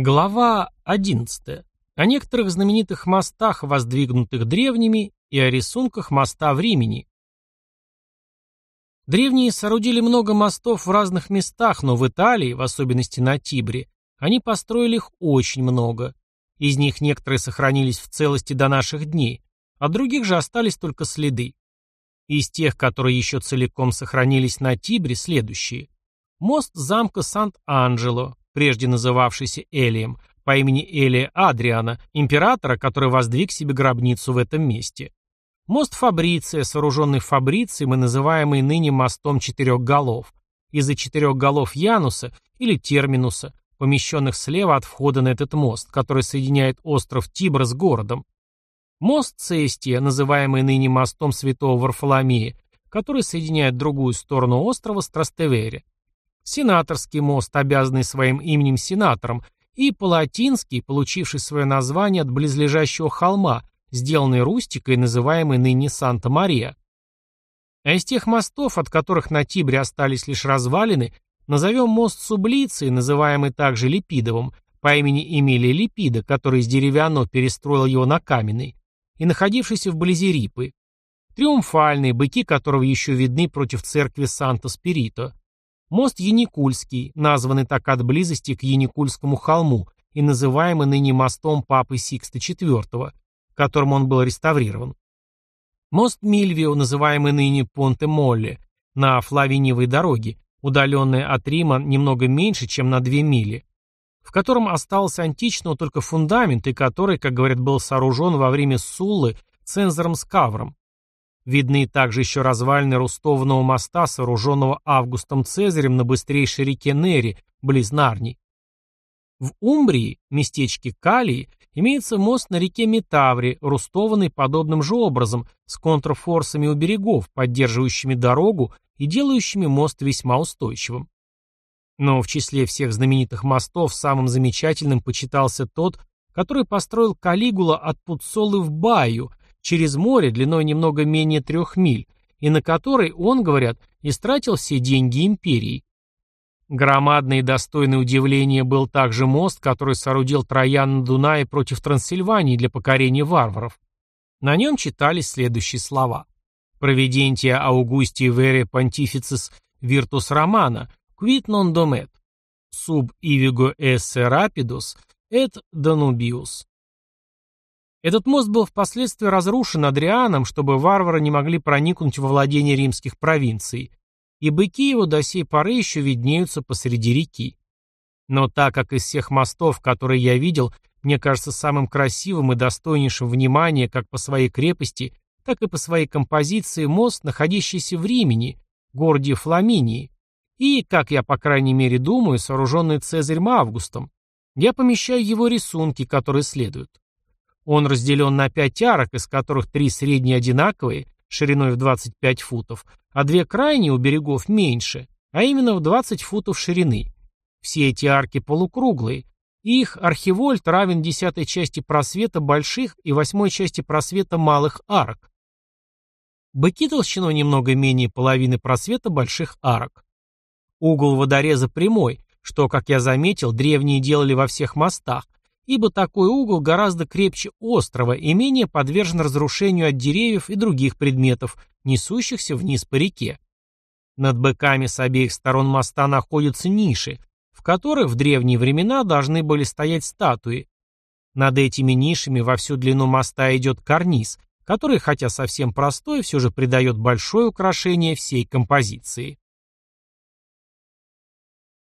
Глава 11. О некоторых знаменитых мостах, воздвигнутых древними, и о рисунках моста в Римени. Древние соорудили много мостов в разных местах, но в Италии, в особенности на Тибре, они построили их очень много. Из них некоторые сохранились в целости до наших дней, а других же остались только следы. Из тех, которые еще целиком сохранились на Тибре, следующие. Мост замка Сант-Анджело, прежде называвшийся Элием, по имени Элия Адриана, императора, который воздвиг себе гробницу в этом месте. Мост Фабриция, сооруженный Фабрицием и называемый ныне мостом четырех голов, из-за четырех голов Януса или Терминуса, помещенных слева от входа на этот мост, который соединяет остров Тибр с городом. Мост Цестия, называемый ныне мостом Святого Варфоломея, который соединяет другую сторону острова с Трастевере. Сенаторский мост, обязанный своим именем сенатором, и Палатинский, получивший свое название от близлежащего холма, сделанный рустикой, называемый ныне Санта-Мария. А из тех мостов, от которых на Тибре остались лишь развалины, назовем мост Сублиции, называемый также Липидовым, по имени Эмилия Липида, который из деревянного перестроил его на каменный, и находившийся вблизи Рипы. Триумфальный, быки которого еще видны против церкви Санта-Спирито. Мост Яникульский, названный так от близости к Яникульскому холму и называемый ныне мостом Папы Сикста IV, которым он был реставрирован. Мост Мильвио, называемый ныне Понте-Молле, на Флавиниевой дороге, удаленная от Рима немного меньше, чем на две мили, в котором остался античного только фундамент, и который, как говорят, был сооружен во время Суллы цензором Скавром. Видны также еще развалины Рустовного моста, сооруженного Августом Цезарем на быстрейшей реке Нери, близ Нарни. В Умбрии, местечке Калии, имеется мост на реке Метаври, рустованный подобным же образом, с контрфорсами у берегов, поддерживающими дорогу и делающими мост весьма устойчивым. Но в числе всех знаменитых мостов самым замечательным почитался тот, который построил Калигула от Пуцолы в Баю, через море длиной немного менее трех миль, и на который он, говорят, истратил все деньги империи. Громадный и достойный удивления был также мост, который соорудил Троян на Дунае против Трансильвании для покорения варваров. На нем читались следующие слова. «Провидентия Аугустии Вере Понтифицис Виртус Романа, quid non domet, sub ivigo esse rapidus et danubius». Этот мост был впоследствии разрушен Адрианом, чтобы варвары не могли проникнуть во владение римских провинций, и быки его до сей поры еще виднеются посреди реки. Но так как из всех мостов, которые я видел, мне кажется самым красивым и достойнейшим внимания как по своей крепости, так и по своей композиции мост, находящийся в Римени, городе Фламинии, и, как я по крайней мере думаю, сооруженный Цезарем Августом. Я помещаю его рисунки, которые следуют. Он разделен на пять арок, из которых три средние одинаковые, шириной в 25 футов, а две крайние у берегов меньше, а именно в 20 футов ширины. Все эти арки полукруглые, их архивольт равен десятой части просвета больших и восьмой части просвета малых арок. Быки толщиной немного менее половины просвета больших арок. Угол водореза прямой, что, как я заметил, древние делали во всех мостах, ибо такой угол гораздо крепче острова и менее подвержен разрушению от деревьев и других предметов, несущихся вниз по реке. Над быками с обеих сторон моста находятся ниши, в которых в древние времена должны были стоять статуи. Над этими нишами во всю длину моста идет карниз, который, хотя совсем простой, все же придает большое украшение всей композиции.